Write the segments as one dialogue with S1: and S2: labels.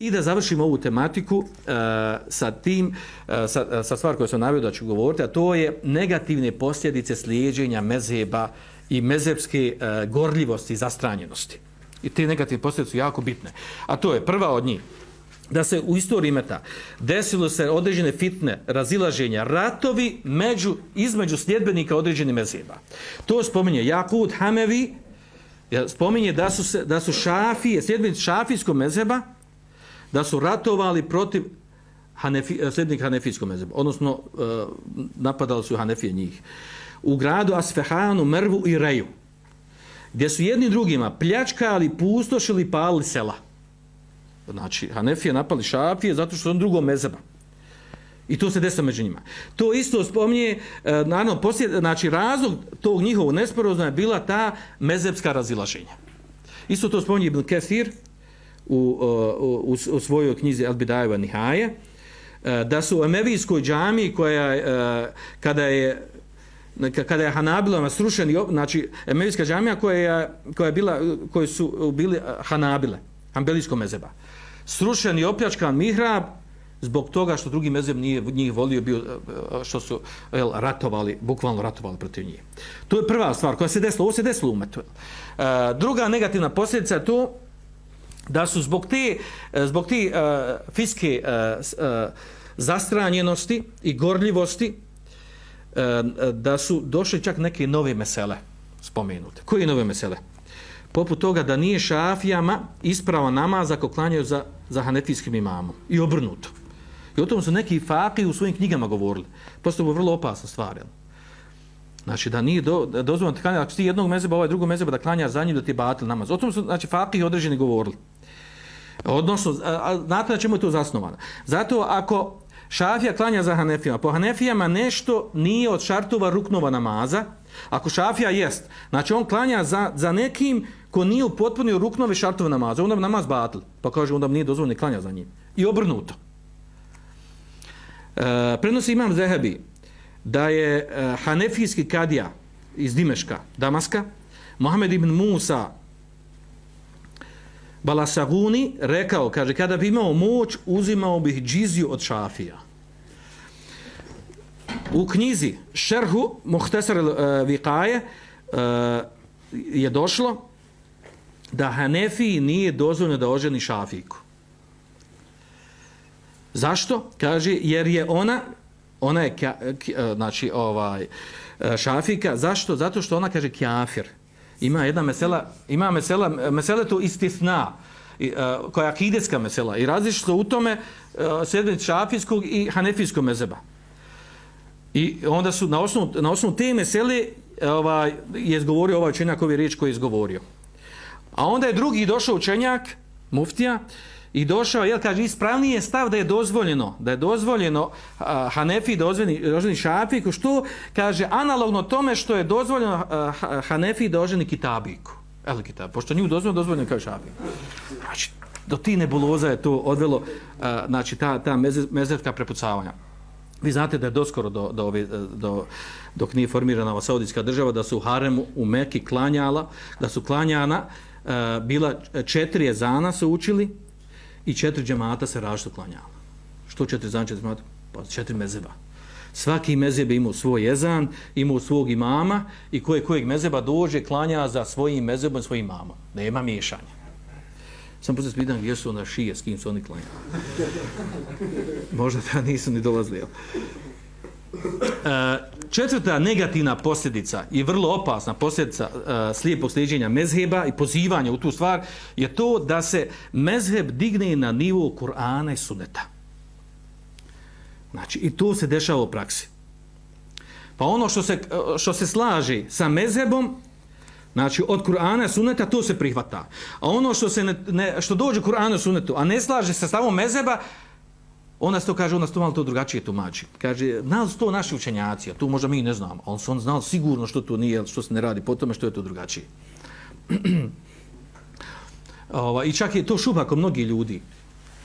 S1: I da završimo ovu tematiku uh, sa tim, uh, sa, e, sa stvar koju sam navio da ću govoriti, a to je negativne posljedice slijedženja mezeba i mezebske uh, gorljivosti i zastranjenosti. I te negativne posljedice su jako bitne. A to je prva od njih, da se u istoriji meta desilo se određene fitne razilaženja, ratovi među, između sljedbenika određenih mezeba. To spominje Jakut Hamevi, spominje da su, se, da su šafije, sljedbenici šafijskog mezeba, da su ratovali protiv Hanefi, eh, Hanefijskom Hanefijskog mezeba, odnosno uh, napadali su Hanefije njih. U gradu Asfehanu, Mervu i Reju, gdje su jedni drugima pljačkali, pustošili, palili sela. Znači, Hanefije napali Šafije zato što su on drugom mezeba. I to se desilo među njima. To isto spominje, uh, naravno, poslije, znači, razlog tog njihovog nesporozna je bila ta mezebska razilaženja. Isto to spominje Ibn Kefir, u, u, u, u svojoj knjizi Al-Bidajeva Nihaje, e, da su u Emevijskoj džami koja e, kada je kada je Hanabilama srušen, znači Emevijska džamija koja je, koja je bila, koji su bili e, Hanabile, Hanbelijsko mezeba, srušen i opljačkan mihrab zbog toga što drugi mezeb nije njih volio, bio, što su jel, ratovali, bukvalno ratovali protiv njih. To je prva stvar koja se desila, ovo se desilo u druga negativna posljedica je to da su zbog te e, zbog te uh, fiske uh, uh, zastranjenosti i gorljivosti uh, da su došli čak neke nove mesele spomenute. Koje nove mesele? Poput toga da nije šafijama isprava namaz ako klanjaju za, za hanetijskim imamom. I obrnuto. I o tom su neki faki u svojim knjigama govorili. Prosto je vrlo opasna stvar. Jel? Znači da nije do, dozvoljeno da klanja, ako ti jednog mezeba, ovaj drugog mezeba da klanja za njim da ti je batil namaz. O tom su znači, faki određeni govorili. Odnosno, znate na čemu je to zasnovano? Zato ako šafija klanja za hanefijama, po hanefijama nešto nije od šartova ruknova namaza, ako šafija jest, znači on klanja za, za nekim ko nije upotpunio ruknove šartova namaza, onda namaz batl, pa kaže onda nije dozvoljeno klanja za njim. I obrnuto. E, prenosi imam Zehebi da je e, hanefijski kadija iz Dimeška, Damaska, Mohamed ibn Musa, Balasaguni rekao, kaže, kada bi imao moć, uzimao bih džiziju od šafija. U knjizi Šerhu Muhtesar uh, eh, Vikaje uh, eh, je došlo da Hanefiji nije dozvoljno da oženi šafijku. Zašto? Kaže, jer je ona, ona je, eh, znači, ovaj, šafika, zašto? Zato što ona kaže kjafir ima jedna mesela, ima mesela, mesela to istisna, i, uh, koja je akideska mesela i različito u tome e, uh, sedmic šafijskog i hanefijskog mezeba. I onda su na osnovu, na osnovu te mesele e, ovaj, je izgovorio ovaj učenjak ovi riječ koji je izgovorio. A onda je drugi došao učenjak, muftija, I došao, jel, kaže, ispravniji je stav da je dozvoljeno, da je dozvoljeno uh, Hanefi, dozvoljeni, dozvoljeni Šafiku, što, kaže, analogno tome što je dozvoljeno uh, Hanefi, dozvoljeni Kitabiku. El Kitab, pošto nju dozvoljeno, dozvoljeno kaže Šafiku. Znači, do ti nebuloza je to odvelo, uh, znači, ta, ta mezerka prepucavanja. Vi znate da je doskoro do, do, ove, do, dok nije formirana ova saudijska država, da su u Haremu u Meki klanjala, da su klanjana, uh, bila četiri jezana su učili, i četiri džemata se različito klanjala. Što četiri zan, četiri džemata? Pa četiri mezeba. Svaki mezeb imao svoj jezan, imao svog imama i koje kojeg mezeba dođe klanja za svojim mezebom i svojim imamom. Nema miješanja. Sam poslije spitan gdje su ona šije, s kim su oni klanjali. Možda da nisu ni dolazili. Jel? E, četvrta negativna posljedica i vrlo opasna posljedica e, slijepog sliđenja mezheba i pozivanja u tu stvar je to da se mezheb digne na nivo Kur'ana i Suneta. Znači, i to se dešava u praksi. Pa ono što se, što se slaži sa mezhebom, znači od Kur'ana i Suneta, to se prihvata. A ono što, se ne, ne, što dođe Kur'ana i Sunetu, a ne slaže sa stavom mezheba, Onda se to kaže, onda se to malo to drugačije tumači. Kaže, znali su to naši učenjaci, a tu možda mi ne znamo. ali su on znali sigurno što to nije, što se ne radi po tome, što je to drugačije. Ova, I čak je to šupa kod mnogi ljudi.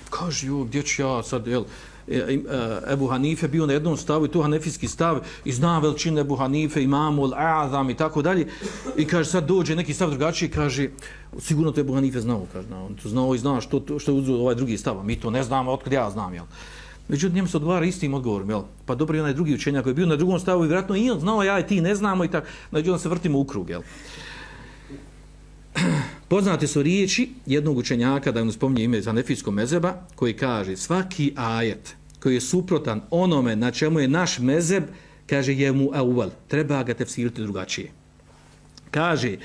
S1: Kaže, jo, gdje ću ja sad, jel, E, e, Ebu Hanife bio na jednom stavu i to hanefijski stav i zna veličine Ebu Hanife, imamu, al-azam i tako dalje. I kaže, sad dođe neki stav drugačiji kaže, sigurno to Ebu Hanife znao, kaže, on to znao i zna što, što je uzeo ovaj drugi stav, mi to ne znamo, otkud ja znam, jel? Međutim, njemu se odgovara istim odgovorom, jel? Pa dobro i onaj drugi učenjak koji je bio na drugom stavu i vjerojatno i on znao, ja i ti ne znamo i tako, znači međutim se vrtimo u krug, jel? Poznate su riječi jednog učenjaka, da mu spominje ime za mezeba, koji kaže svaki ajet koji je suprotan onome na čemu je naš mezeb, kaže je mu auval, treba ga tefsiriti drugačije. Kaže,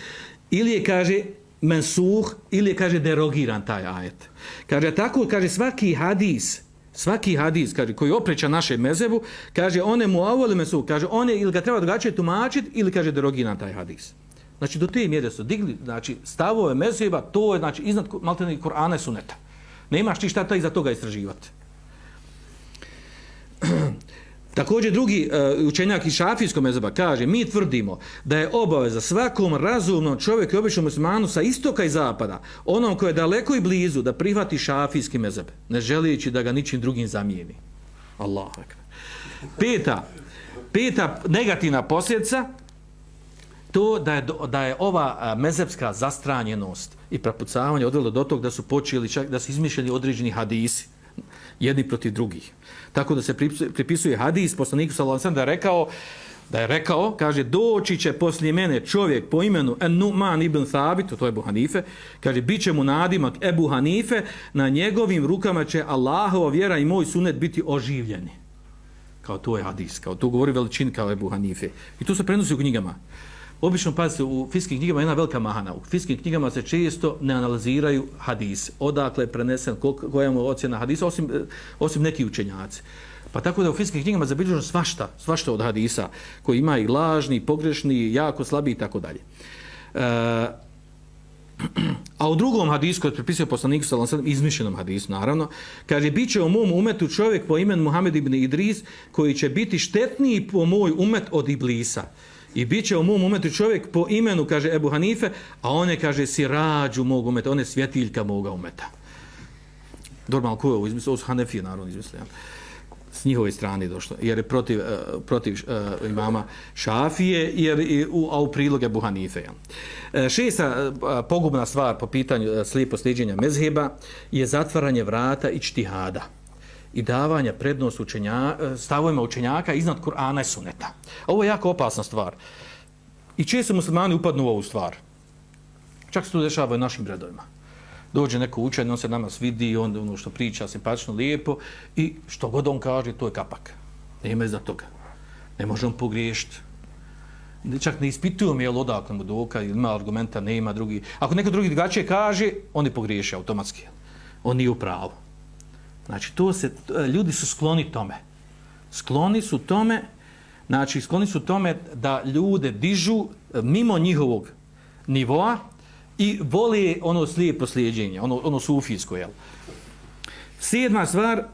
S1: ili je, kaže, mensuh, ili je, kaže, derogiran taj ajet. Kaže, tako, kaže, svaki hadis, svaki hadis, kaže, koji opreća naše mezebu, kaže, one mu auval mensuh, kaže, one ili ga treba drugačije tumačiti, ili, kaže, derogiran taj hadis. Znači, do te mjere su digli, znači, stavove mezheba, to je, znači, iznad maltene Kur'ana i suneta. Nemaš ti šta ta iza toga istraživati. Također drugi uh, učenjak iz šafijskog mezheba kaže, mi tvrdimo da je obaveza svakom razumnom čovjeku i običnom muslimanu sa istoka i zapada, onom koje je daleko i blizu, da prihvati šafijski mezheb, ne želijeći da ga ničim drugim zamijeni. Allah. Peta, peta negativna posljedica to da je, da je ova mezepska zastranjenost i prepucavanje odvelo do tog da su počeli čak da su izmišljeni određeni hadisi jedni protiv drugih. Tako da se pripisuje hadis poslaniku sallallahu da je rekao da je rekao, kaže, doći će poslije mene čovjek po imenu Numan ibn Thabit, to je Ebu Hanife, kaže, bit će mu nadimak Ebu Hanife, na njegovim rukama će Allahova vjera i moj sunet biti oživljeni. Kao to je hadis, kao to govori veličin kao Ebu Hanife. I to se prenosi u knjigama. Obično, pazite, u fiskim knjigama je jedna velika mahana. U fiskim knjigama se često ne analiziraju hadis. Odakle je prenesen, koja je ocjena hadisa, osim, eh, osim neki učenjaci. Pa tako da u fiskim knjigama zabilježeno svašta, svašta od hadisa, koji ima i lažni, pogrešni, jako slabi i tako dalje. Eh, a u drugom hadisu, koji je pripisao poslanik sa izmišljenom hadisu, naravno, kaže, bit će u mom umetu čovjek po imenu Muhammed ibn Idris, koji će biti štetniji po moj umet od Iblisa. I bit će u mom umetu čovjek po imenu, kaže Ebu Hanife, a on je, kaže, sirađu mog umeta, on je svjetiljka moga umeta. Normalno, ko je ovo izmislio? Ovo su Hanefije, naravno, izmislio. S njihove strane došlo, jer je protiv, uh, protiv uh, imama Šafije, jer i u, a u priloge Ebu Hanife. Uh, šesta uh, pogubna stvar po pitanju uh, slijepo sliđenja mezheba je zatvaranje vrata i čtihada i davanja prednost učenja, e, stavovima učenjaka iznad Kur'ana i Suneta. Ovo je jako opasna stvar. I često muslimani upadnu u ovu stvar. Čak se to dešava u našim redovima. Dođe neko učenje, on se nama svidi, on ono što priča simpatično, lijepo i što god on kaže, to je kapak. Nema za toga. Ne možemo pogriješiti. Čak ne ispitujemo je li odakle mu doka, ima argumenta, nema drugi. Ako neko drugi drugačije kaže, on je pogriješio automatski. On nije u pravu. Znači, to se, e, ljudi su skloni tome. Skloni su tome, znači, skloni su tome da ljude dižu e, mimo njihovog nivoa i voli ono slijepo slijedjenje, ono, ono sufijsko, jel? Sjedma stvar,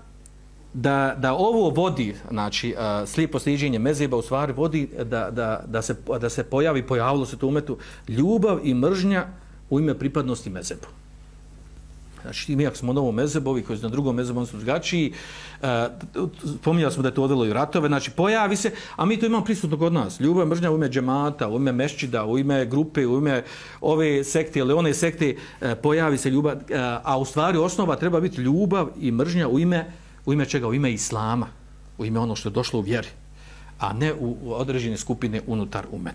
S1: da, da ovo vodi, znači, uh, slijepo slijedjenje mezeba u stvari vodi da, da, da, se, da se pojavi, pojavilo se to umetu, ljubav i mržnja u ime pripadnosti mezebu. Znači, mi ako smo na ovom mezebovi, koji su na drugom mezebu, oni su drugačiji, e, pominjali smo da je to odvelo i ratove, znači, pojavi se, a mi to imamo prisutno kod nas. Ljubav mržnja u ime džemata, u ime mešćida, u ime grupe, u ime ove sekte ili one sekte, e, pojavi se ljubav, e, a u stvari osnova treba biti ljubav i mržnja u ime, u ime čega? U ime islama, u ime ono što je došlo u vjeri, a ne u, u određene skupine unutar umeta.